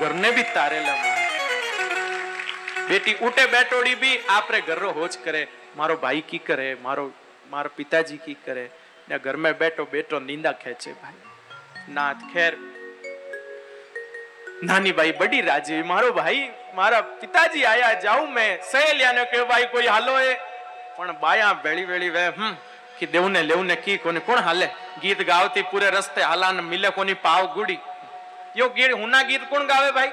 ઘરને બી તારેલા બેટી, ઉઠે બેટોડી બી આપરે ઘરનો હોજ કરે. મારો ભાઈ કી કરે? મારો મારો પિતાજી કી કરે? ને ઘરમાં બેઠો બેઠો નિંદા ખેંચે ભાઈ નાથ ખેર, નાની ભાઈ બડી રાજી. મારો ભાઈ, મારા પિતાજી આયા, જાઉં મેં. સહેલિયાને કે ભાઈ કોઈ હાલો એ. પણ બાયા વેળી વેળી વે હમ, કે દેવને લેવને કી, કોને કોણ હાલે? ગીત ગાવતી પૂરે રસ્તે હાલાન, મિલે કોની પાવ ગુડી. યો ગીર હુના ગીત કોણ ગાવે ભાઈ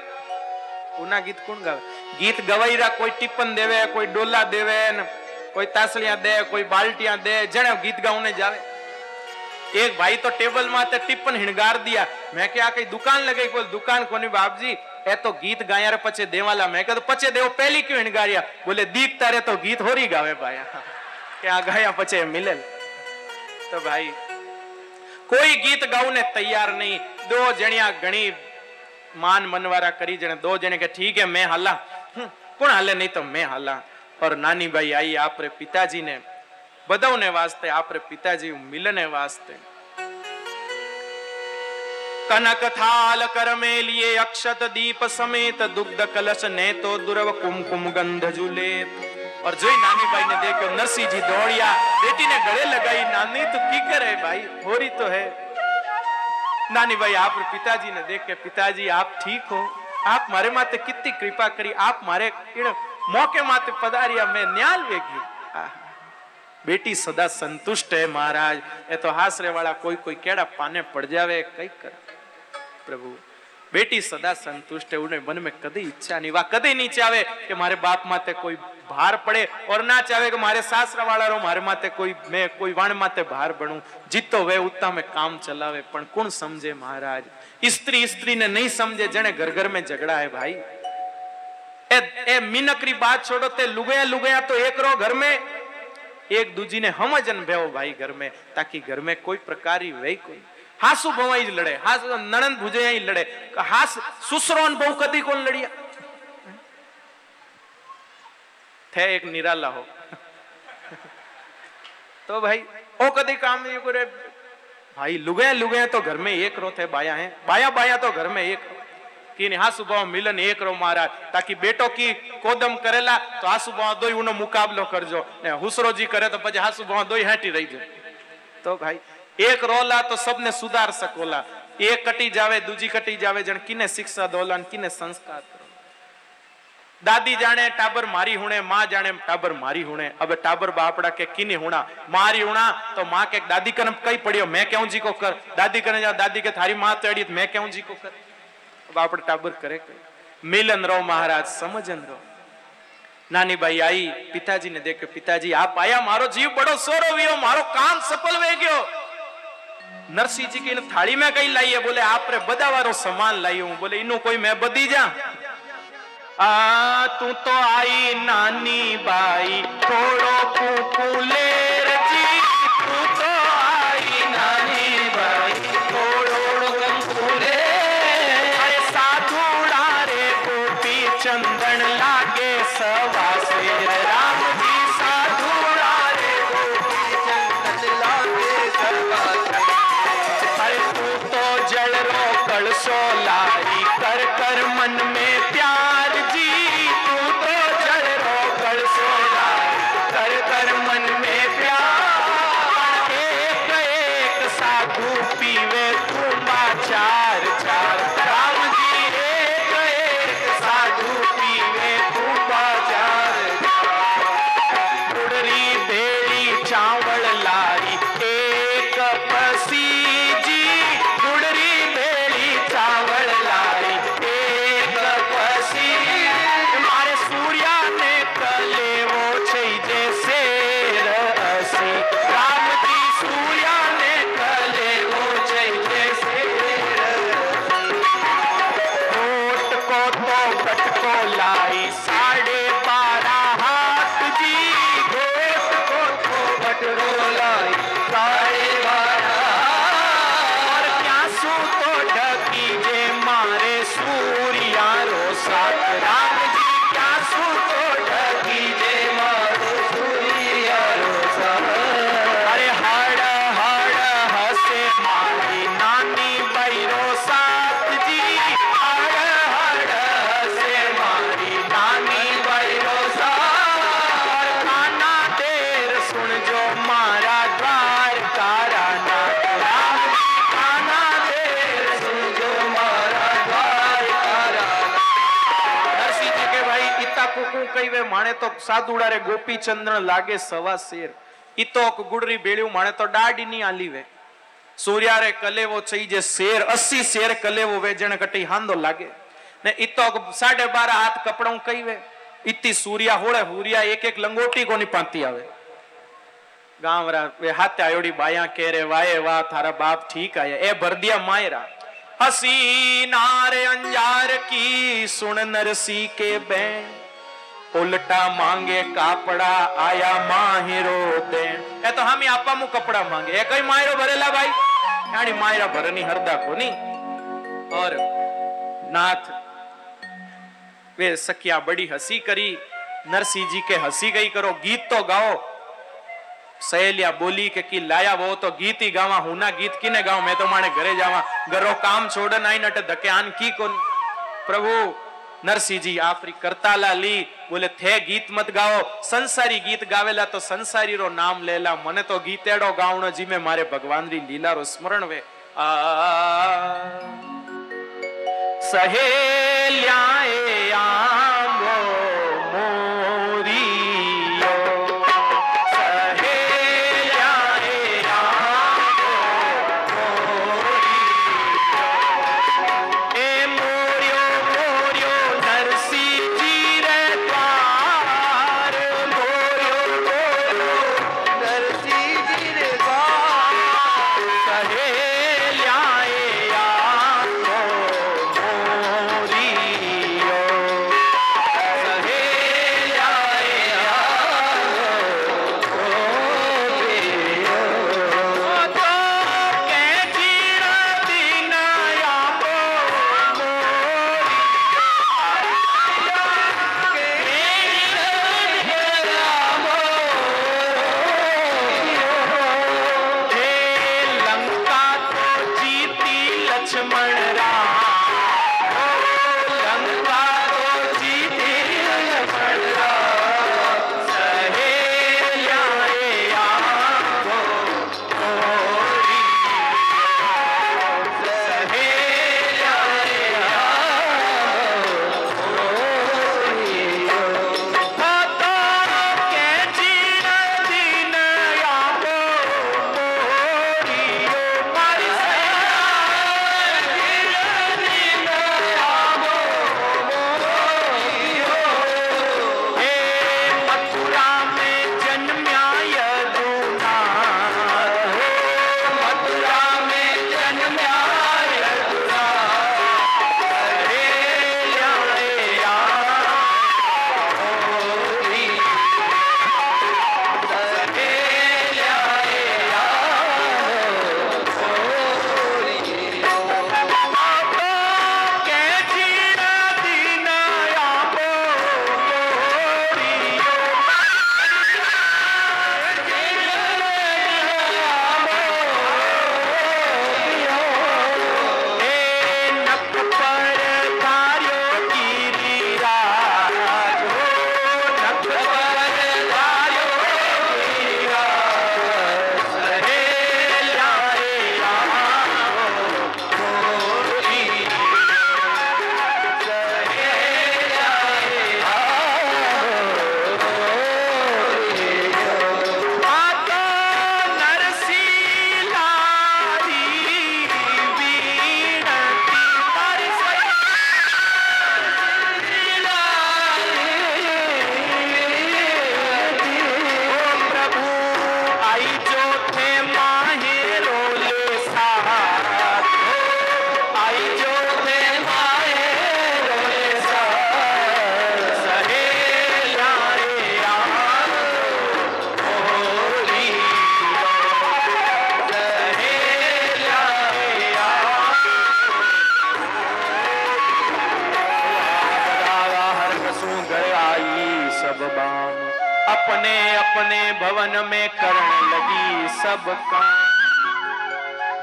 હુના ગીત કોણ ગાવે ગીત ગવાઈરા કોઈ ટિપ્પણ દેવે કોઈ ડોલા દેવે ને કોઈ તાસળિયા દે કોઈ બાલટિયા દે જેને ગીત ગાઉને જાવે એક ભાઈ તો ટેબલમાં તે ટિપ્પણ હિણગાર દિયા મેં કે આ કઈ દુકાન લગાઈ કોઈ દુકાન કોની બાપજી એ તો ગીત ગાયા પછી દેવાલા મેં કીધું પછી દેવો પહેલી ક્યું હિણગાર્યા બોલે દીક તારે તો ગીત હોરી ગાવે ભાઈ કે આ ગાયા પછી મિલે તો ભાઈ કોઈ ગીત ગાઉને તૈયાર નહીં. દો જણ્યા ઘણી માન મનવારા કરી જણે. દો જણે કે ઠીક હે, મેં હાલા. કોણ હાલે નહીં તો મેં હાલા. પર નાની ભાઈ આઈ આપરે પિતાજીને. બધાને વાસ્તે આપરે પિતાજી મિલને વાસ્તે. કનક થાલ કરમે લિયે અક્ષત દીપ સમેત દુગ્ધ કલશ ને તો દુર્વ કુમકુમ ગંધ જુલેત और જોઈ નાની ભાઈ ને દેખ્યો નરસિંહજી દોડ્યા બેટીને ગળે લગાઈ નાની તો કી કરે ભાઈ હોરી તો હે નાની ભાઈ આપ પિતાજી ને દેખ કે પિતાજી આપ ઠીક હો આપ મારે માતે કેટલી કૃપા કરી આપ મારે મોકે માતે પધાર્યા મેં ન્યાલ વેગી બેટી સદા સંતુષ્ટ હે મહારાજ એ તો હાસરે વાળા કોઈ કોઈ કેડા પાને પડ જાવે કઈ કરે પ્રભુ બેટી સદા સંતુષ્ટ એવું નહીં મન મેં કદી ઈચ્છા નહીં. વા કદી નહીં ચાવે કે મારે બાપ માથે કોઈ ભાર પડે ઓર ના ચાવે કે મારે સાસરા વાળાનો મારે માથે કોઈ, મેં કોઈ વાણ માથે ભાર બણું. જીતો વે ઉત્તમે કામ ચલાવે, પણ કોણ સમજે મહારાજ? સ્ત્રી સ્ત્રીને નહીં સમજે જેને ઘર ઘર મેં ઝઘડા હે ભાઈ. એ એ મિનકરી બાત છોડો, તે લુગયા લુગયા તો એક રો ઘર મેં. એક દૂજીને સમજન ભેવો ભાઈ ઘર મેં, તાકી ઘર મેં કોઈ પ્રકારી વૈ કોઈ में ताकि घर में कोई प्रकारी वही कोई हासु भवाई જ લડે હાસ નણંદ ભુજૈયા લડે હાસ સુસરો ને બહુ કદી કોણ લડિયા थे एक निराला हो तो भाई ओ कदी काम नहीं करे भाई लुगे लुगे तो घर में एक रो थे बाया है बाया बाया तो घर में एक रो कि હા સુભાવ મિલન એક રો મહારાજ તાકી બેટો કી કોદમ કરેલા તો આ સુભાવ દોઈ ઉનો મુકાબલો કરજો ને હુસરોજી કરે તો પછી હા સુભાવ દોઈ હાટી રહી જાય તો ભાઈ એક રોલા તો સબને સુધાર સકોલા એક કટી જાવે, દૂજી કટી જાવે, જણ કિને શિક્ષા દોલા કિને સંસ્કાર કરો. દાદી જાણે ટાબર મારી હુણે, માં જાણે ટાબર મારી હુણે. હવે ટાબર બાપડા કે કિની હુણા? મારી હુણા? તો માં કે દાદી કને કઈ પડ્યો? મેં કેવું જીકો કર? દાદી કને જા દાદી કે થારી માં ચડી મેં કેવું જીકો કર? બાપડ ટાબર કરે કે? મિલન રો મહારાજ સમજન રો નાની બાઈ આવી પિતાજીને દેખ પિતાજી આ પાયા મારો જીવ બડો સોરો વિયો, મારો કામ સફળ વે ગયો. નરસિંહજી કહીને થાળી માં કઈ લાઈએ? બોલે આપણે બધા બદાવારો સમાન લાવ્યો હું. બોલે, એનું કોઈ મેં બધી જા આ તું તો આઈ નાની બાઈ, થોડો કુકુલે માણે તો સાદુડા રે ગોપીચંદ્ર લાગે સવા શેર. તો ગુડરી ભેળ્યું માણે તો દાડી ની આલી વે સૂર્યારે કલેવો ચઈ જે શેર, અસી શેર કલેવો વે જેને કટી હાંદો લાગે. ને તો સાડે બાર હાથ કપડું કઈ વે ઈતી સૂર્યા હોળે હુરિયા એક એક લંગોટી કોની પાંતી આવે. ગામરા વે હાથે આયોડી બાયા કે રે વાય વા થારા બાપ ઠીક આયા. એ ભરદિયા માયરા. હસી નારે અંજાર કી, સુણ નરસી કે બેન. ઉલટા માંગે કાપડા આયા માહિરો તે. એ તો હામી આપવા મુ કપડા માંગે. એ કઈ માયરો ભરેલા ભાઈ? આણી માયરા ભરની હરદા કોની? ઓર નાથ વે સખિયા બડી હસી કરી, નરસિંહજી કે હસી ગઈ કરો, ગીત તો ગાઓ. સહેલિયા બોલી કે કી લાયા વો તો ગીત હી ગાવા. હું ના ગીત કીને ગાઉં? મેં તો માણે ઘરે જાવા. ઘરો કામ છોડન આઈને અટે ધકે આન કી કોન? પ્રભુ નરસિંહજી આફરી કરતાલા લી, બોલે, થે ગીત મત ગાઓ. સંસારી ગીત ગાવેલા તો સંસારી રો નામ લેલા. મને તો ગીતેડો ગાવણો જીમે, મારે ભગવાન રી લીલા રો સ્મરણ વે સહેલ્યા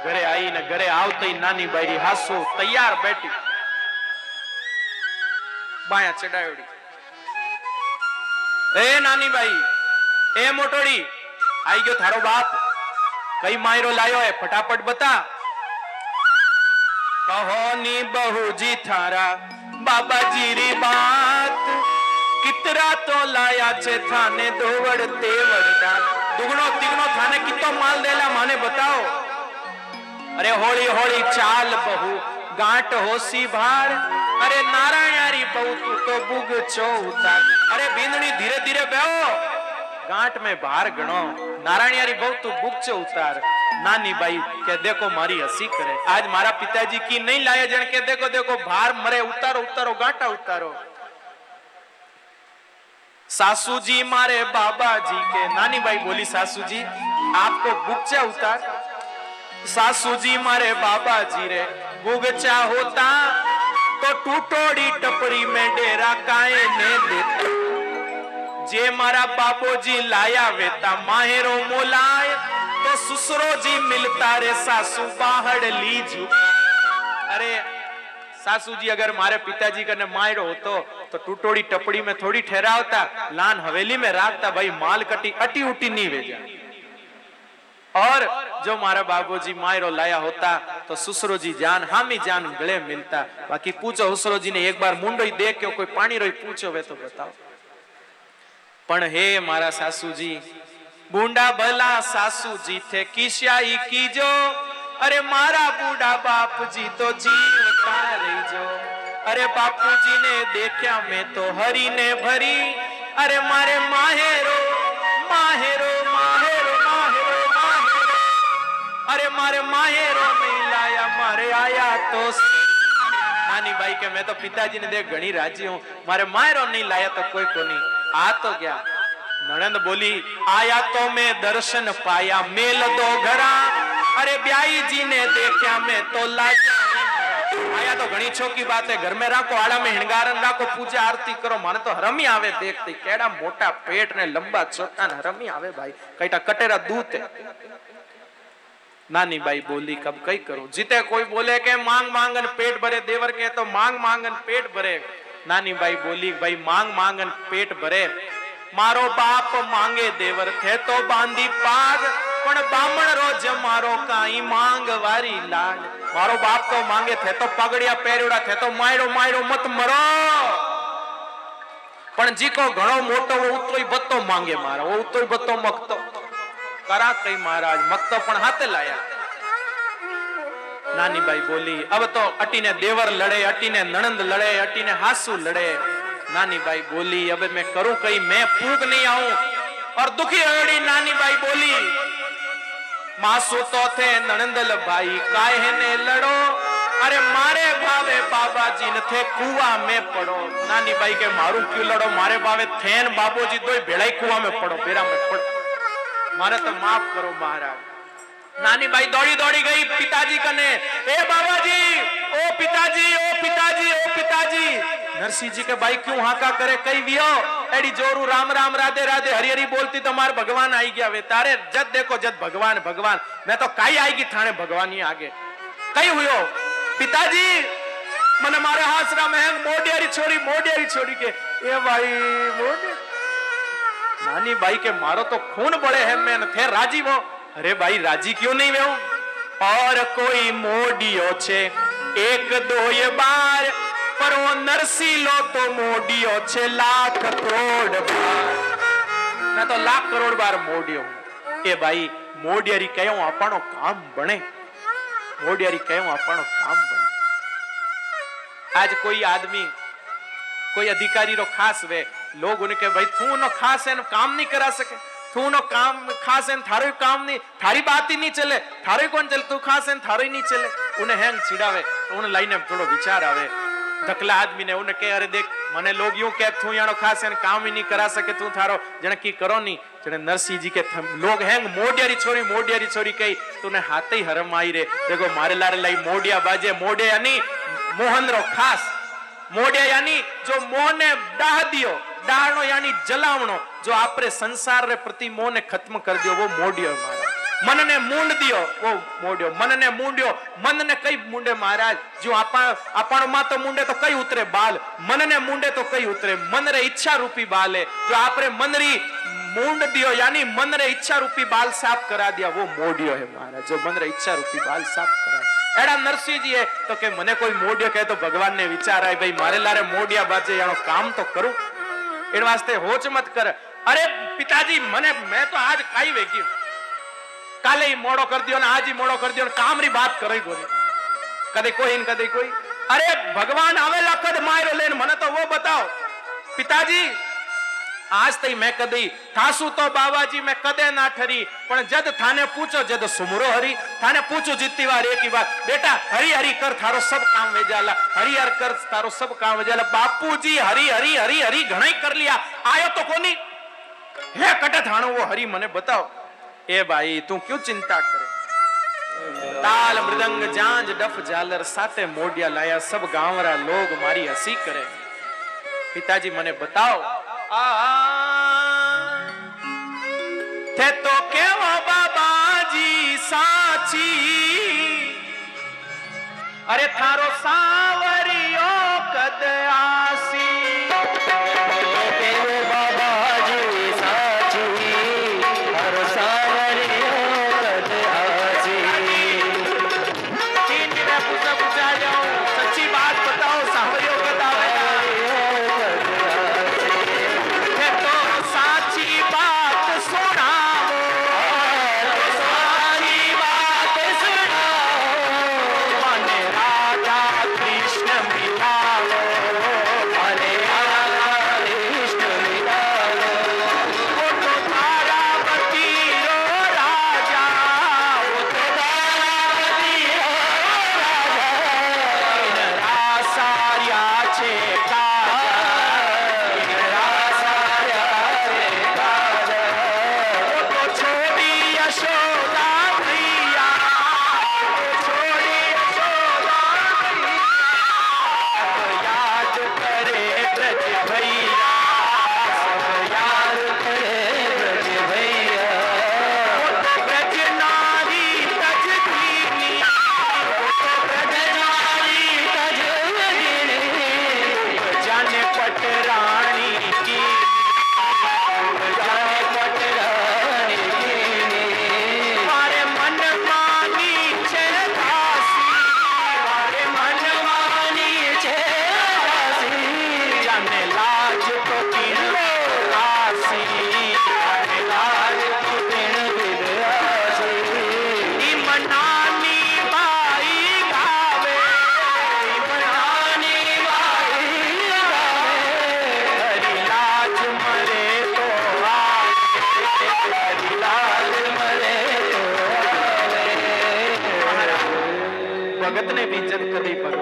ઘરે આવીને ઘરે આવતી નાની બાયરી હાસો તૈયાર બેઠી. બાયા ચડાવડી એ નાની બાઈ, એ મોટોડી, આઈ ગયો થારો બાપ. કઈ માયરો લાયો એ? ફટાફટ બતા. કહો ની બહુજી થારા, બાબાજી રી બાત. કિતરા તો લાયા છે થાને દોવડ તે વરદાન દુગણો તિગણો થાને કિતો માલ દેલા માને બતાવો અરે હોળી હોળી ચાલ બહુ ગાંઠ હોસી ભાડ અરે નારાયણારી બહુ તું તો બુગ છો ઉતાર અરે બિંદણી ધીરે ધીરે બેહો ગાંઠ में भार गणो नारायणी बहु तू बुक से उतार नानी बाई के देखो मारी हंसी करे आज मारा पिताजी की नहीं लाया जन के देखो देखो भार मरे उतारो उतारो गांठा उतारो સાસુજી મારે બાબાજી કે નાની ભાઈ બોલી સાસુજી આપકો ગુપચા ઉતાર સાસુજી મારે બાબાજી રે ગુગચા હોતા તો તૂટોડી ટપરી મે ડેરા કાએ ને દેતા જે મારા બાપોજી લાયા વેતા માહેરો મોલાય તો સુસરોજી મિલતા રે સાસુ બાહડ લીજુ અરે સાસુજી અગર મારે પિતાજી કને માયરો હતો तो टूटोड़ी टपड़ी में थोड़ी ठहरावता लान हवेली में राखता भाई माल कटी अटी उटी नहीं भेजा और जो मारा बाबूजी मायरो लाया होता तो सुसरो जी जान हामी जान गले मिलता बाकी पूछो हुसरो जी ने एक बार मुंडो ही देख के कोई पानी रोई पूछो वे तो बताओ પણ હે મારા સાસુજી બુંડા ભલા સાસુજી થે કિસ્યાઈ કીજો અરે મારા બુડા બાપજી તો જીવતા રહીજો અરે બાપુજીને દેખ્યા મેં તો હરીને ભરી. અરે મારે માહેરો માહેરો માહેરો માહેરો માહેરો. અરે મારે માહેરો મિલાયા મારે આયા તો નાની બાઈ કે મેં તો પિતાજીને દે ઘણી રાજી હું. મારે માયરો નહીં લાયા તો કોઈ કોની. આ તો ગયા. નણંદ બોલી, આયા તો મેં દર્શન પાયા, મેલ દો ઘરા. અરે બ્યાઈજીને દેખ્યા મેં તો લાજા. અહીંયા તો ઘણી છોકી વાત હે ઘર મે રાખો આડા મે હણગારન રાખો, પૂજા આરતી કરો. મને તો હરમી આવે દેખતી. કેડા મોટા પેટ ને લંબા ચોટા ને હરમી આવે ભાઈ. કઈટા કટેરા દૂત. નાની બાઈ બોલી કબ કઈ કરું? જીતે કોઈ બોલે કે, માંગ માંગન પેટ ભરે. દેવર કે તો, માંગ માંગન પેટ ભરે. નાની બાઈ બોલી, ભાઈ, માંગ માંગન પેટ ભરે. મારો બાપ માંગે દેવર થે તો બાંધી પાગ देवर थे तो बांधी पाग પણ બામણ રોજ મારો કાઈ માંગ વારી લાડ મારો બાપ તો માંગે થે તો પગડિયા પહેર્યોડા થે તો માયરો માયરો મત મરો પણ જીકો ઘણો મોટો ઉતરોય બત્તો માંગે મારા ઓ ઉતરોય બત્તો મકતો કરા કઈ મહારાજ મકતો પણ હાથે લાયા નાની બાઈ બોલી अब तो अटीने देवर लड़े अटीने नणंद लड़े अटीने हासू लड़े नानी बाई बोली अब मैं करूं कहीं मैं फूक नहीं आऊं और दुखी हड़ी नानी बाई बोली માસુ તો થે નણંદલ ભાઈ કાય ને લડો. અરે મારે ભાવે બાબાજી ને થે કુવા મે પડો. નાની બાઈ કે, મારું ક્યું લડો? મારે ભાવે થેન બાપોજી તોય ભેળાઈ કુવા મે પડો ભેરા મે પડો. મારે તો માફ કરો મહારાજ. નાની બાઈ દોડી દોડી ગઈ, પિતાજી કને? એ બાબાજી, ઓ પિતાજી ઓ પિતાજી ઓ પિતાજી. નરસિંહજી કે ભાઈ ક્યું હાકા કરે? કઈ વિયો? એડી જોરું, રામ રામ, રાધે રાધે હરી હરી બોલતી તમારે ભગવાન આવી ગયા હવે. તારે જત દેખો જત ભગવાન ભગવાન. મેં તો કાઈ આવી ગઈ થાણે ભગવાન આગે. કઈ હુયો? પિતાજી, મને મારે હાસરા મહેંગ મોડિયારી છોડી મોડિયારી છોડી કે. એ ભાઈ નાની ભાઈ કે મારો તો ખૂન બળે હે મેં થે રાજી વો અરે ભાઈ, રાજી ક્યો નહીં વેઉ? ઓર કોઈ મોડિયો છે. એક દોય બાર પરો નરસીલો તો મોડિયો છે લાખ કરોડ ના તો લાખ કરોડ બાર મોડિયો એ ભાઈ મોડિયારી કયો આપણો કામ બને? મોડિયારી કયો આપણો કામ બને? આજ કોઈ આદમી, કોઈ અધિકારી નો ખાસ વે, લોગ ઉને કે ભાઈ, તું નો ખાસ એનો કામ નહીં કરા સકે તું નો કામ ખાસ એન થારું કામ નહીં થારી બાત નહીં ચલે. થારું કોણ ચલે? તું ખાસ એન થારું નહીં ચલે. ઉને હેંગ છીડાવે તો ઉને લઈને થોડો વિચાર આવે. धकला आदमी ने उन्हें कहे अरे देख मने लोग यूं कह तू यानो खास है काम ही नहीं करा सके तू थारो जने की करो नहीं जने नरसी जी के लोग हैं मोडियारी छोरी मोडियारी छोरी कही तूने हाथे ही हरम आई रे देखो मारे लारे लाई मोडिया बाजे मोडे यानी मोहन रो खास मोडे यानी जो मोह ने डाह दियो डाहनो यानी जलावणो जो आपरे संसार रे प्रति मोह ने खत्म कर दियो वो मोडियो मारे મનને મૂંડ દિયો. ઓ મોડ્યો. મનને મૂંડ્યો. મનને કઈ મૂંડે મહારાજ? જો આપણ, આપણમાં તો મૂંડે તો કઈ ઉતરે બાલ? મનને મૂંડે તો કઈ ઉતરે? મનરે ઈચ્છા રૂપી બાલે. જો આપણે મનરી મૂંડ દિયો, યાની મનરે ઈચ્છા રૂપી બાલ સાફ કરા દિયા વો મોડ્યો હે મહારાજ. જો મનરે ઈચ્છા રૂપી બાલ સાફ કરા એડા નરસિંહજીએ તો કે મને કોઈ મોડ્યો કહે તો ભગવાનને વિચાર આય ભાઈ, મારે લારે મોડિયા બાજે એનો કામ તો કરું? એના વાસ્તે હોચ મત કર. અરે પિતાજી, મને, મેં તો આજ કાઈ વેગ્યું. કાલે મોડો કરી દો ને આજે મોડો કરી દો કામરી વાત કરી ગોરી. કદી કોઈ ને કદી કોઈ. અરે ભગવાન આવેલા કદ માર્યો લઈને મને તો વો બતાવો. પિતાજી, આજ તઈ મેં કદી થાસુ તો બાવાજી મેં કદે ના ઠરી, પણ જદ થાને પૂછો જદ સુમરો હરી, થાને પૂછો જીતતી વાર એકી વાત બેટા, હરી હરી કર થારો સબ કામ વેજાલા, હરી હર કર તારો સબ કામ વેજાલા. બાપુજી હરી હરી હરી હરી ઘણાઈ કર લિયા. આયો તો કોની? હે કટે થાણો વો હરી મને બતાવ. એ ભાઈ તું ક્યું ચિંતા કરે તાલ મૃદંગ જાંજ ડફ ઝાલર સાથે મોડિયા લાયા સબ ગામરા લોગ મારી હસી કરે પિતાજી મને બતાવો તે તો કેવો બાબાજી સાચી અરે થારો સાવરિયો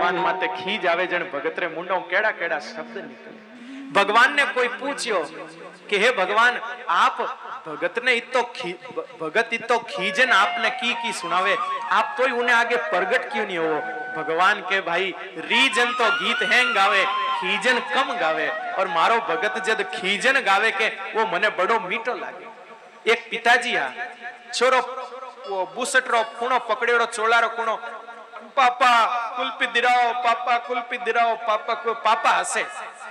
કાન માતે ખીજ આવે જણ ભગતરે મુંડો કેડા કેડા શબ્દ નીકળે. ભગવાનને કોઈ પૂછ્યો કે, હે ભગવાન, આપ ભગતને ઇતો ભગત ઇતો ખીજન આપને કી કી સુનાવે આપ તોય ઉને આગે પ્રગટ ક્યું નહીં હોવો? ભગવાન કે, ભાઈ, રીજન તો ગીત હેંગ ગાવે, ખીજન કમ ગાવે, ઓર મારો ભગત જદ ખીજન ગાવે કે, વો મને બડો મીઠો લાગે. એક પિતાજી આ, છોરો બુસટરો ખૂણો પકડેડો ચોલારો ખૂણો पापा कुल्फी दिलाओ पापा कुल्फी दिलाओ पापा को पापा हंसे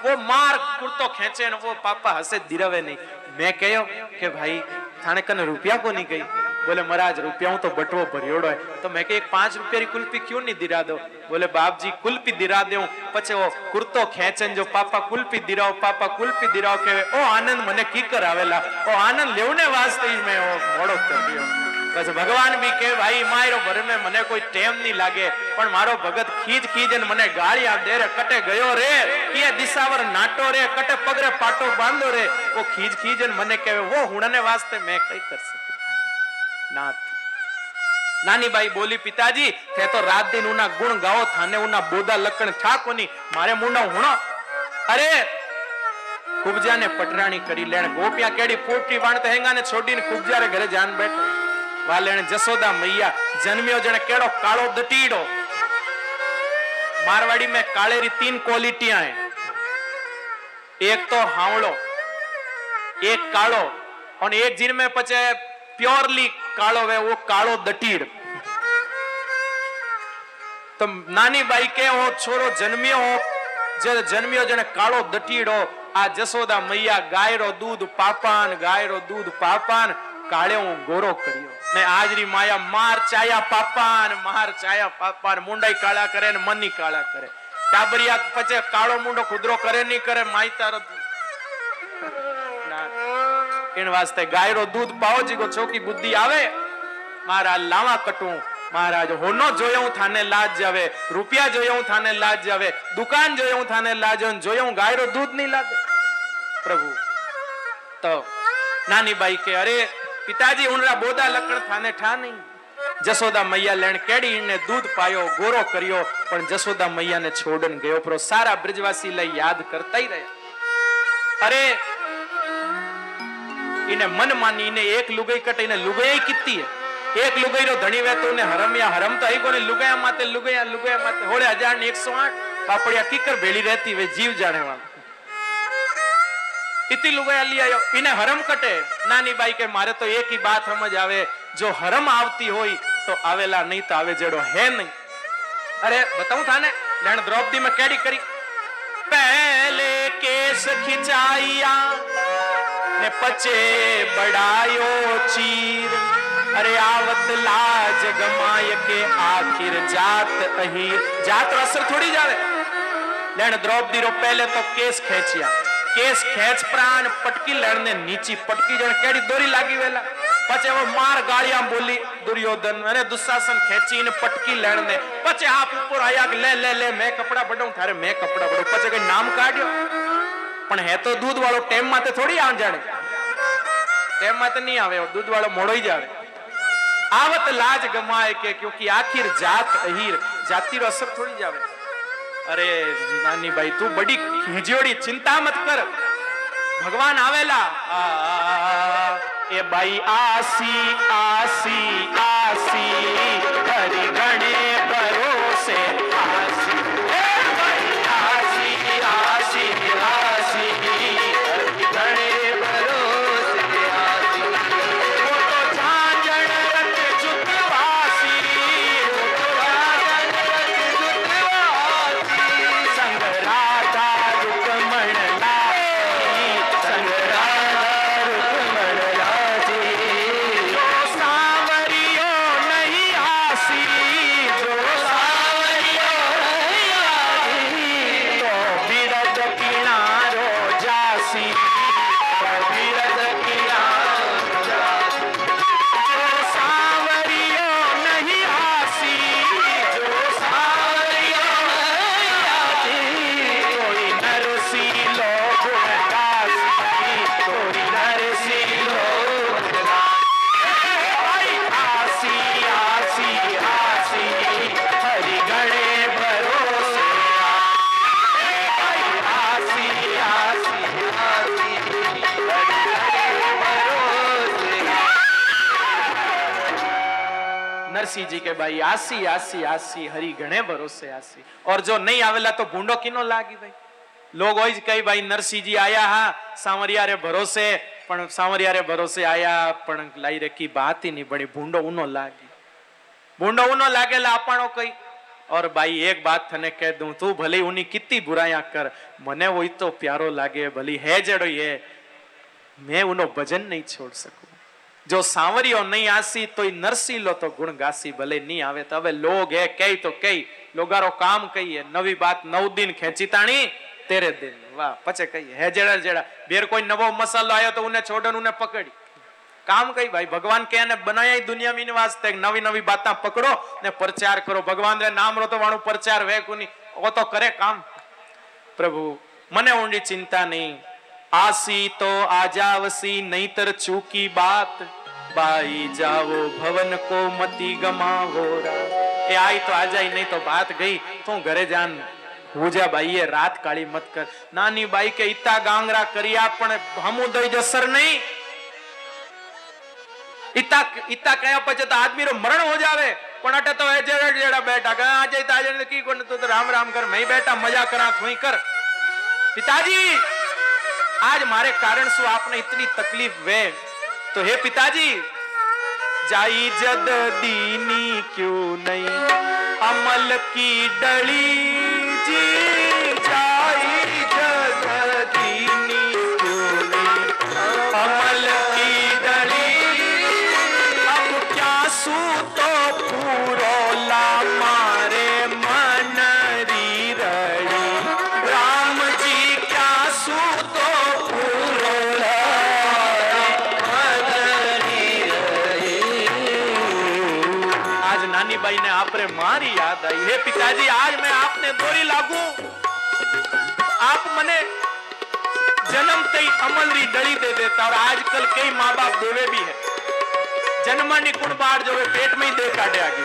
वो मार कुर्तो खेचे वो पापा हंसे दिरावे नहीं मैं कहो कि भाई थाने कने रुपया को नहीं गई बोले महाराज रुपया हूं तो बटवो भरियोड़ो है तो मैं के एक पांच रुपया की कुल्फी क्यों नहीं दिरा दो बोले बाप जी कुल्फी दिरा दे पचे वो कुर्तो खेचन जो पापा कुल्फी दिराओ पापा कुल्फी दिराओ के ओ आनंद मने की करावेला ओ आनंद लेवने वास्ते ही मैं ओ मोड़ो कर दियो પછી ભગવાન બી કે ભાઈ મારો ભરમે મને કોઈ ટેમ નહીં લાગે, પણ મારો ભગત ખીજ ખીજ ને મને ગાળી આપ દે રે, કટે ગયો રે કે દિશાવર નાટો રે, કટે પગરે પાટો બાંધો રે. ઓ ખીજ ખીજ ને મને કહેવે વો હુણને વાસ્તે મેં કઈ કર સકી નાથ. નાની બાઈ બોલી, પિતાજી, તે તો રાત દિન ઉના ગુણ ગાઓ, થાને ઉના બોદા લકણ ઠાકોની મારે મુંડા હુણો. અરે કુબજાને પટરાણી કરી લેણ, ગોપિયા કેડી ફૂટી વાણ તો હેંગાને છોડીને કુબજારે ઘરે જાન બેઠો. વાલણ જસોદા મૈયા જન્મ્યો જણે કેળો કાળો દટીડો. મારવાડી મેં કાળેરી તીન ક્વોલિટીਆਂ હે એક તો હાવળો, એક કાળો અને એક જીન મેં પછે પ્યોરલી કાળો વે, વો કાળો દટીડ. તો નાની બાઈ કે હો છોરો જન્મ્યો, જે જન્મ્યો જેને કાળો દટીડો, આ જસોદા મૈયા ગાયરો દૂધ પાપાન, ગાયરો દૂધ પાપાન, કાળે હું ગોરો કર્યો. ને માયા માર ચાયા પાપાન માર ચાયા પાપાન મુંડાઈ કાળા કરે ને મનની કાળા કરે. ટાબરિયા પછી કાળો મુંડો ખુદરો કરે નહીં કરે માઈ તાર એન વાસ્તે ગાયરો દૂધ પાવો જીગો છોકી બુદ્ધિ આવે. મારા લાવા કટું. મહારાજ, હોનો જોયો હું થાને લાજ જાવે રૂપિયા જોયો હું થાને લાજ આવે, દુકાન જોયો હું થાને લાજ આવે જોયો હું ગાયરો દૂધ નહીં લાગે. પ્રભુ, તો નાની બાઈ કે, અરે પિતાજી ઉનરા બોદા લકડ થાને ઠા નહીં. જસોદા મૈયા લેણ કેડી ને દૂધ પાયો, ગોરો કર્યો, પણ જસોદા મૈયાને છોડન ગયો. પરો સારા બ્રજવાસી લઈ યાદ કરતાઈ રહ્યા. અરે ઇને મન માની ને એક લુગઈ કટ ઇને લુગઈ કીતી એક લુગઈ નો ધણી વેતો ને હરમિયા હરમ તો આઈ કોને લુગયા માતે લુગયા લુગયા માતે હોળે હજાર ને એકસો આઠ. પાપડિયા કીકર ભેળી રહેતી વે જીવ જાણે इतनी लुगाया लिया आयो इने हरम कटे नानी बाई के मारे तो एक ही बात समझ आवे जो हरम आवती होई तो आवेला नहीं तो आवे जेड़ो है नहीं अरे बताऊं था ने लेन द्रौपदी में कैडी करी पहले केस खिंचाइया ने पचे बड़ायो चीर अरे आवत लाज गमाय के आखिर जात अही जात असर थोड़ी जावे लेन द्रौपदी रो पहले तो केस खेचिया કેસ ખેંચ પ્રાણ, પટકી લેણ ને નીચી પટકી જણ કેડી દોરી લાગી વેલા. પછી હવે માર ગાળિયા બોલી, દુર્યોધન, અને દુશાસન ખેંચીને પટકી લેણ ને પછી આપ ઉપર આયા લે લે લે, મેં કપડા બડું થારે મેં કપડા બડું પછી કઈ નામ કાઢ્યો? પણ હે તો દૂધ વાળો ટેમમાં થોડી આમ જાણે ટેમમાં તો નહીં આવે દૂધ વાળો મોડોઈ જ આવે આવત લાજ ગમાય કે, ક્યોંકि આખિર જાત અહીર, જાતિર અસર થોડી જ આવે અરે નાની ભાઈ તું બડી ખીજોડી ચિંતા મત કર. ભગવાન આવેલા. આ, આ, આ, એ બાઈ આસી આસી આસી. હરિ ગણે ભરોસે. આસી नरसिंह जी के भाई आसी आसी आसी हरि गणे भरोसे आसी और जो नहीं आवेला तो भूंडो किनो लागी भाई लोग હોય જ કઈ ભાઈ નરસિંહજી આયા હા સાવરિયા રે ભરોસે પણ સાવરિયા રે ભરોસે આયા પણ લાઈ રેકી બાત ही नहीं बड़ी भूंडो उनो लागी भूंडो उनो लागेला આપણો કઈ और भाई एक बात थने कह दूं तू भले उनी कितनी बुराइयां कर मने वही तो प्यारो लागे भली है जड़ो ये मैं उनो भजन नहीं छोड़ सकूं જો સાંવરિયો નહીં આસી, તોય નરસી લો તો ગુણ ગાસી, ભલે નહીં આવે તો. હવે લોગ હે કઈ તો કઈ લોગારો કામ કહીએ, નવી બાત નવ દિન ખેંચી તાણી, તેરે દિન. વાહ, પછે કહીએ, હે જેડા જેડા. બેર કોઈ નવો મસાલો આવ્યો તો ઉને છોડન ઉને પકડી. કામ કઈ ભાઈ, ભગવાન કે એને બનાયા દુનિયા મીન વાસ્તે, નવી નવી બાતા પકડો ને પ્રચાર કરો. ભગવાન રે નામ રો તો વાળું પ્રચાર વે કોની ઓ તો કરે કામ. પ્રભુ, મને ઊંડી ચિંતા નહીં. આસી તો આજાવસી, નહીતર ચૂકી બાત. બાઈ જાવો ભવન કો મતી ગમાવો એ આઈ તો આજાઈ, નહીં તો વાત ગઈ. તો હું ઘરે જાન પૂજા બાઈએ, રાત કાળી મત કર. નાની બાઈ કે ઈતા ગાંગરા કર્યા, પણ હમુદય જસર નહીં. ઈતા ઈતા કયા પછી તો આદમીરો મરણ હો જાવે. પણ અટે તો એ જેડા જેડા બેઠા કે આજે તાજે કી કોને તો રામ રામ કર, મેં બેટા મજા કરા થોઈ કર. પિતાજી! आज मारे कारण सु आपने इतनी तकलीफ वे तो हे पिताजी जाई जद दीनी क्यों नहीं अमल की डली जी बाई ने आपरे मारी याद आई हे पिताजी आज मैं आपने दोरी लागू आप मने जन्म ही अमलरी डली दे देता और आजकल कई माँ बाप देवे भी है जन्मानी कुण बार जो है पेट में ही दे काटे आगे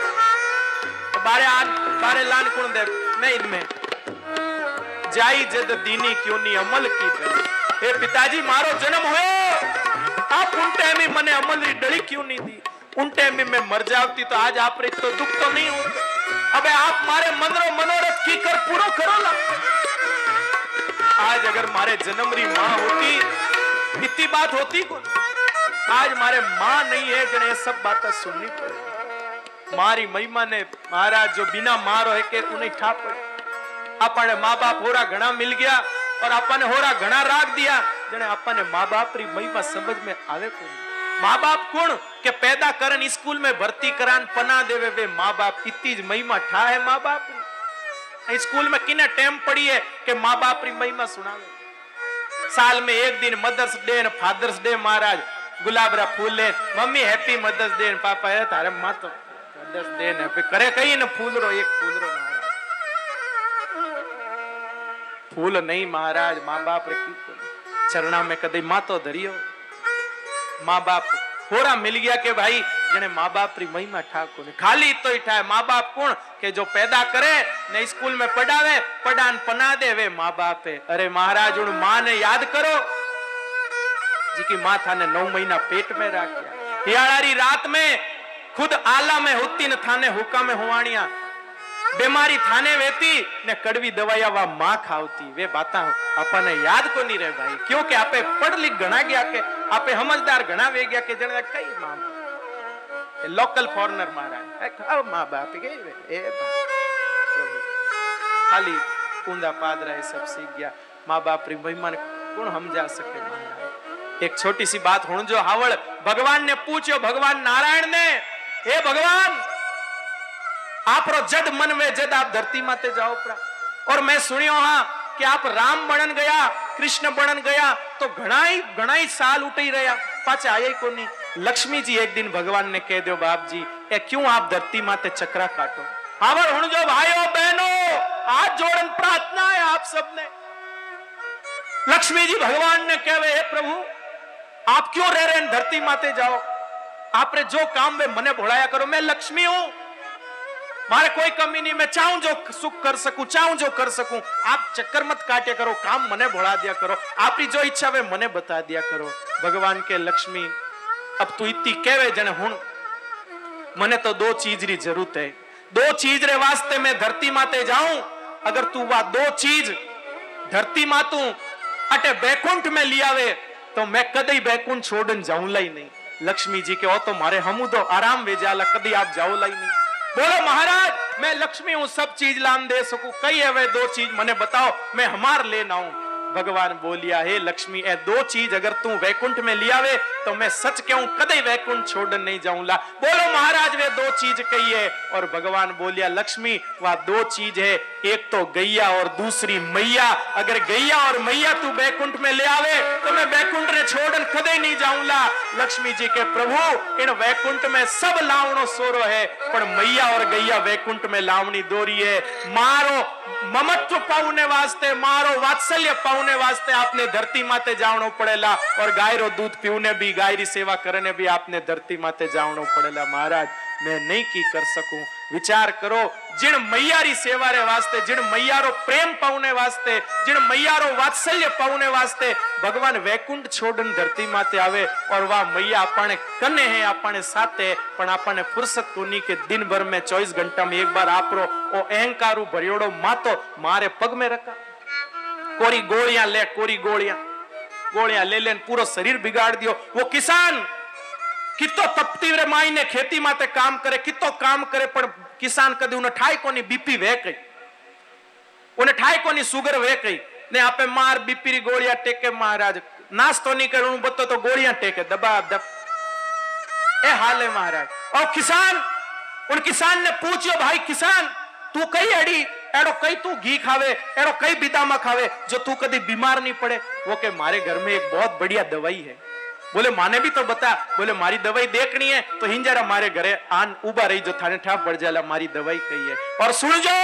तो बारे आग बारे लान कुण दे नहीं इनमें जाई जद दीनी क्यों नहीं अमल की डली हे पिताजी मारो जन्म हो आप उन टाइम में मने अमल री डली क्यों नहीं दी उन टाइम में मैं मर जाती तो आज आप तो दुख तो नहीं होता अबे आप मारे मनरो मनोरथ की कर पूरो करो ना आज अगर मारे जन्म री माँ होती इतनी बात होती कौन आज मारे माँ नहीं है जने ये सब बातें सुननी पड़े मारी महिमा ने मारा जो बिना मारो है के उन्हें ठा पड़े अपने माँ बाप होरा घना मिल गया और अपन होरा घना राग दिया जने अपने माँ बाप री महिमा समझ में आवे कोई माँ बाप कौन के पैदा करन स्कूल में भर्ती करान पना देवे वे माँ बाप इतनी महिमा ठा है माँ बाप स्कूल में किने टेम पड़ी है कि माँ बाप री महिमा सुनावे। साल में एक दिन मदर्स डे ने फादर्स डे महाराज। गुलाब रा फूल ले मम्मी, हैप्पी मदर्स डे पापा। है तारे माँ तो मदर्स डे ने फिर करे कहीं ने फूल रो एक फूल रो फूल नहीं महाराज माँ बाप रे की चरणा में कदे माँ तो धरियो મા બાપ ખોરા મિલ ગયા કે ભાઈ જેને મા બાપ રી મહિમા ઠાકોર ખાલી તોય થાય મા બાપ કોણ? કે જો પેદા કરે ને સ્કૂલ મે પડાવે પડાન પના દેવે મા બાપે અરે મહારાજ, હું માં ને યાદ કરો? જી કી માથા ને 9 મહિના પેટ મે રાખ્યા. હિયાળારી રાત મે ખુદ આલા મે હુતીન થાને હુકા મે હુવાણિયા. બેમારી થાને વેતી ને કડવી દવાયાવા માં ખાવતી વે બાતા, આપણને યાદ કોની રહે ભાઈ? ક્યો કે આપે પડ લીક ઘણા ગયા કે આપે સમજદાર ઘણા વે ગયા કે જણે કઈ માં લોકલ ફોરેનર મારા માં બાપ ગઈ એ ખાલી કુંદા પાદરા એ સબ સીખ ગયા. માં બાપ રી મહિમાને કોણ સમજા શકે એક છોટી સી બાત હું જો હાવળ ભગવાન ને પૂછ્યો, ભગવાન નારાયણ ને હે ભગવાન आप रो जद मन में, जद आप धरती माते जाओ प्रा। और मैं सुनियो हाँ कि आप राम बनन गया, कृष्ण बनन गया तो घना ही साल उठ ही रहा पाचे आया ही कोनी। लक्ष्मी जी, एक दिन भगवान ने कह दियो बाप जी ए, क्यों आप धरती माते चक्रा काटो? हावर हुन जो भाइयों बहनों आज जोड़न प्रार्थना है आप सबने। लक्ष्मी जी भगवान ने कहे, हे प्रभु, आप क्यों रह रहे धरती माते जाओ। आपने जो काम वे मने भोलाया करो। मैं लक्ष्मी हूँ। મારે કોઈ કમી નહીં. મેં ચાહું જો સુખ કર શકું ચાહું જો કર શકું. આપ ચક્કર મત કાટે કરો, કામ મને ભોળા દિયા કરો. આપની જો ઈચ્છા હોય મને બતા દિયા કરો. ભગવાન કે લક્ષ્મી, અબ તું ઇત્તી કહેવે જણે હું મને તો દો ચીજ રી જરૂરત હે દો ચીજ રે વાસ્તે મેં ધરતી માતે જાઉં. અગર તું વા દો ચીજ ધરતી માં તું અટે બેકુંઠ મેં લી આવે, તો મેં કદી બેકુંઠ છોડન જાઉં લઈ નહીં. લક્ષ્મીજી કે, ઓ તો મારે હમુદો આરામ વેજાલા કદી આપ જાઓ લઈ નહીં. बोलो महाराज मैं लक्ष्मी हूं सब चीज लाम दे सकूं कई है वे दो चीज मने बताओ मैं हमार लेना हूं भगवान बोलिया, हे लक्ष्मी ए दो चीज़ अगर तू वैकुंठ में लियावे तो मैं सच कहूँ कदे वैकुंठ छोड़न नहीं जाऊंला। बोलो महाराज, वे दो चीज़ कही है। और भगवान बोलिया, लक्ष्मी, वह दो चीज़ है, एक तो गैया और दूसरी मैया। अगर गैया और मैया तू वैकुंठ में ले आवे तो मैं वैकुंठ ने छोड़न कदे नहीं जाऊँगा लक्ष्मी जी के, प्रभु, इन वैकुंठ में सब लावणो सोरो है पर मैया और गैया वैकुंठ में लावणी दोरी है। मारो ममत्व पाउने वास्ते मारो वात्सल्य पाउने वास्ते आपने धरती माते जावणो पड़ेला और गाय रो दूध पीवने भी गाय री सेवा करने भी आपने धरती माते जावणो पड़ेला महाराज मैं नहीं की कर सकूं વિચાર કરો. જેણ મૈયારી સેવારે વાસ્તે, જેણ મૈયારો પ્રેમ પાઉને વાસ્તે, જેણ મૈયારો વાત્સલ્ય પાઉને વાસ્તે. ભગવાન વૈકુંઠ છોડન ધરતી માથે આવે, ઓર વા મૈયા આપણે કને હે, આપણે સાથે પણ આપણને ફુરસત કોની કે દિન ભર મે 24 ઘંટા મે એક બાર આપરો. ઓ અહંકારુ ભર્યોડો માતો, મારે પગ મે રખા કોરી ગોળિયા લે, કોરી ગોળિયા. ગોળિયા લે લેન પૂરો શરીર બિગાડ દિયો. વો કિસાન કિતો તપતી રે માઈને ખેતી માટે કામ કરે કિતો કામ કરે, પણ કિસાન કદી ઉને ઠાઈ કોની બીપી વે કઈ ઉને ઠાઈ કોની સુગર વે કઈ ને આપે માર બીપી રી ગોળિયા ટેકે, મહારાજ, નાસ્તો નહીં કરે, હું બતો તો ગોળિયા ટેકે દબાબ દબ. એ હાલે, મહારાજ. ઓ કિસાન, ઉન કિસાન ને પૂછ્યો, ભાઈ કિસાન, તું કઈ અડી? એડો કઈ તું ઘી ખાવે? એડો કઈ બીતામાં ખાવે? જો તું કદી બીમાર નહીં પડે? વો કે મારે ઘર મેં એક બહુ બઢિયા દવાઈ હૈ. है बोले माने भी तो बता बोले मारी दवाई देखनी है तो हिंजारा मारे घरे आन उबा रही जो थाने ठाप पड़ जाला मारी दवाई कही है और सुन जो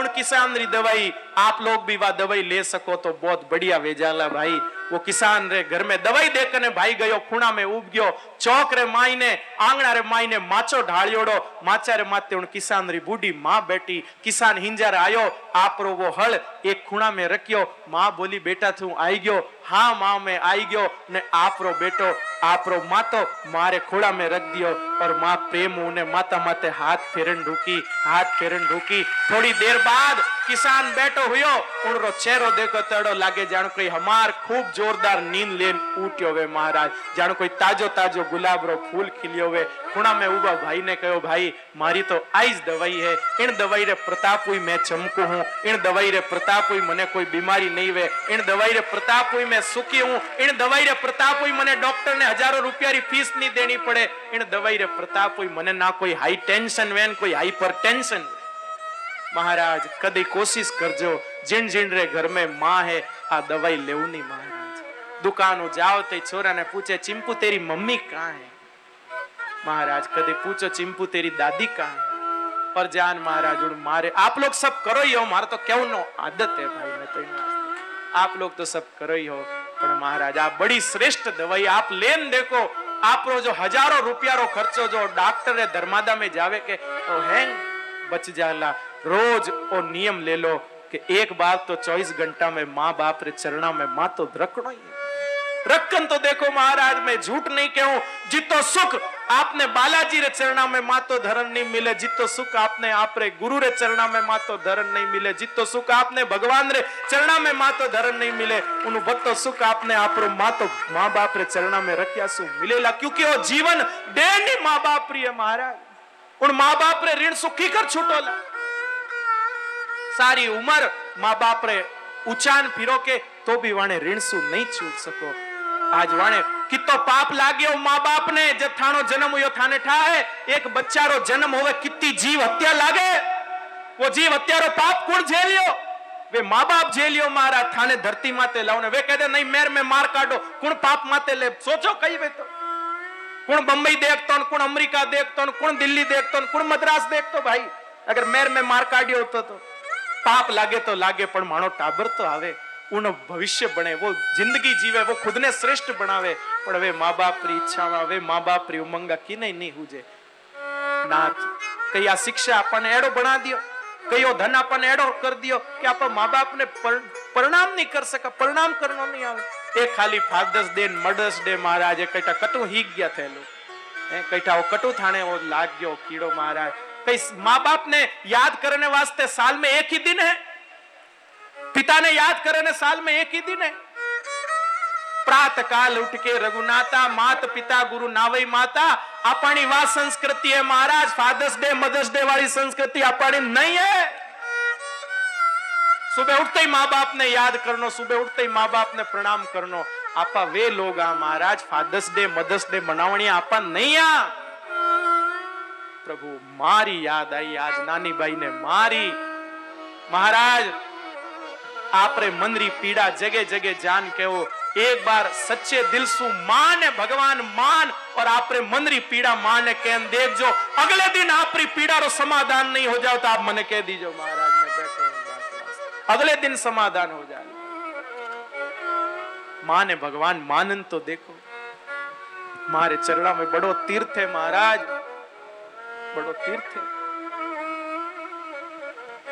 उन किसान री दवाई आप लोग भी वा दवाई ले सको तो बहुत बढ़िया वेजाला भाई वो किसान रे घर में दवाई देकर ने भाई गयो खूणा में उब गयो चौक रे माई ने आंगणा रे माई ने माचो ढाळियोड़ो माचा रे माते उन किसान री बूढ़ी माँ बैठी किसान हिंजार आयो आपरो वो हल एक खूणा में रखियो माँ बोली बेटा तू आई गयो हाँ माँ मैं आई गयो ने आपरो बेटो आपरो मातो मारे खोड़ा में रख दियो और माँ प्रेम उन्हें माता माते हाथ फेरन ढूकी हाथ फेरन ढूकी थोड़ी देर बाद કિસાન બેઠો હુયો. ઉણરો ચહેરો દેખો તડો લાગે. જાણ કોઈ હમાર ખૂબ જોરદાર નીંદ લેન ઉઠ્યો વે મહારાજ. જાણ કોઈ તાજો તાજો ગુલાબરો ફૂલ ખીલ્યો વે. ખૂણા મેં ઊભા ભાઈને કહ્યો, ભાઈ, મારી તો આઈ જ દવાઈ હે. એણ દવાઈ રે પ્રતાપુઈ મેં ચમકું હું. એણ દવાઈ રે પ્રતાપુઈ મને કોઈ બીમારી નહીં વે. એણ દવાઈ રે પ્રતાપુઈ મેં સુખી હું. એણ દવાઈ રે પ્રતાપુઈ મને ડોક્ટર ને હજારો રૂપિયાની ફીસની દેણી પડે. એણ દવાઈ રે પ્રતાપુઈ મને ના કોઈ હાઈ ટેન્શન વેન, કોઈ હાઈપર ટેન્શન મહારાજ કદી કોશિશ કરજો જીણ જીણ રે ઘર મે માં હે આ દવાઈ લેવું નહીં મહારાજ દુકાનો જાઓ તે છોરાને પૂછે ચિંપુ તેરી મમ્મી કાં હે મહાराज कदे पूछो चिंपू तेरी दादी कहाँ है पर जान महाराज उड़ मारे आप लोग सब करो ही हो मारे तो क्यों नो आदत है भाई मैं तो आप लोग तो सब करो ही हो पर महाराज आप बड़ी श्रेष्ठ दवाई आप लेन देखो आप रो जो हजारों रुपया रो खर्चो जो डॉक्टर है धर्मादा में जावे के तो हैंग बच जाला रोज ओ नियम ले लो कि एक बार तो 24 घंटा में माँ बाप रे चरणा में माँ तो रखनो ही रक्कन तो देखो महाराज, मैं झूठ नहीं कहूँ, जितो सुख आपने बालाजी रे चरणा में मातो धरण नहीं मिले, जितो सुख आपने आप रे गुरु रे चरणा में मातो धरण नहीं मिले, जितो सुख आपने भगवान रे चरणा में मातो धरण नहीं मिले, उन बत्तो सुख आपने आप रो मातो माँ बाप रे चरणा में रखिया सु मिलेला, क्योंकि वो जीवन दे नहीं माँ बाप है महाराज। उन माँ बाप रे ऋण सुखी कर छूटोला। સારી ઉંમર મા બાપરે ઉચાન ફીરો કે તો બી વાણે રીણસું નહીં છૂટ શકો. આજ વાણે કિતો પાપ લાગ્યો મા બાપને જે થાણો જન્મ હોયો થાને ઠાહે, એક બચ્ચારો જન્મ હોવે કિતી જીવ હત્યા લાગે. વો જીવ હત્યારો પાપ કોણ ઝેલ્યો? વે મા બાપ ઝેલ્યો મારા, થાને ધરતી માતે લાવને. વે કહે નહીં, મેર મે માર કાઢો. કોણ પાપ માતે લે? સોચો કઈ વે તો. કોણ બંબઈ દેખતો ને, કોણ અમેરિકા દેખતો ને, કોણ દિલ્હી દેખતો ને, કોણ મદ્રાસ દેખતો? ભાઈ, અગર મેર મે માર કાઢ્યો હોતો તો. તાપ લાગે તો લાગે, પણ માણો ટાબર તો આવે. ઉનો ભવિષ્ય બને. વો જિંદગી જીવે, વો ખુદને શ્રેષ્ઠ બનાવે. પણ હવે મા બાપ રી ઈચ્છામાં હવે મા બાપ રી ઉમંગ કીને નહીં હુજે. નાથ, કઈ આ શિક્ષા આપણને એડો બના દો કયો ધન આપણને એડો કરી દો કે આપણા મા બાપને પરિણામ નહીં કરી શકે, પરિણામ કરનો નહીં આવે. એ ખાલી ફાધર્સ ડે મધર્સ ડે મહારાજ એ કઈટા કટુ હીગ ગયા થયેલું. એ કઈટા કટુ થાણે લાગ્યો કીડો મહારાજ. कई माँ बाप ने याद करने वास्ते साल में एक ही दिन है। पिता ने याद करने साल में एक ही दिन है। प्रात काल उठ के रघुनाथा मात पिता गुरु नावई माता, अपनी वा संस्कृति है महाराज, फादर्स डे, मदर्स डे वाली संस्कृति अपनी नहीं है। सुबह उठते ही माँ बाप ने याद करनो, सुबह उठते ही माँ बाप ने प्रणाम करनो। आपा वे लोग आ महाराज, फादर्स डे, मदर्स डे मनावणी आपा नहीं आ। प्रभु मारी याद आई आज नानी बाई ने मारी महाराज आपरे मनरी पीड़ा जगह जगह जान के वो एक बार सच्चे दिल सु मान है भगवान मान और आपरे मनरी पीड़ा मान है कहन देव जो अगले दिन आपरी पीड़ा रो समाधान नहीं हो जाओ तो आप मने कह दीजो महाराज मैं बैठो हूं बात वास्ते। अगले दिन समाधान हो जाए मान है भगवान मानन तो देखो मारे चरणा में बड़ो तीर्थ है महाराज बड़ो तीर्थ है।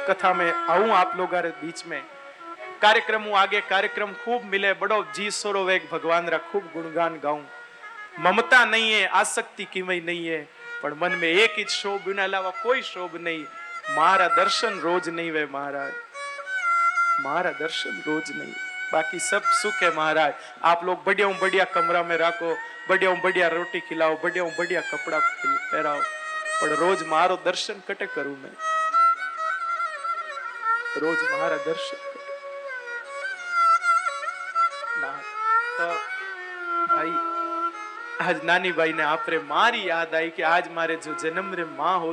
कथा में आऊँ आप लोग बीच में। कार्यक्रम आगे, कार्यक्रम खूब मिले। बड़ो जी सोरो वेग भगवान रा खूब गुणगान गाऊं। ममता नहीं है, आसक्ति की वही नहीं है पर मन में एक ही शोभ बिना अलावा कोई शोभ नहीं। मारा दर्शन रोज नहीं वे महाराज। मारा दर्शन रोज नहीं। बाकी सब सुख है महाराज। आप लोग बढ़िया बढ़िया कमरा में रखो बढ़िया बढ़िया रोटी खिलाओ बढ़िया बढ़िया कपड़ा पहराओ। પણ રોજ મારો દર્શન કટે કરું મેં. રોજ મારા દર્શન ભાઈ, આજ નાની ભાઈને આપણે મારી યાદ આવી કે આજ મારે જો જન્મ રે માં હોત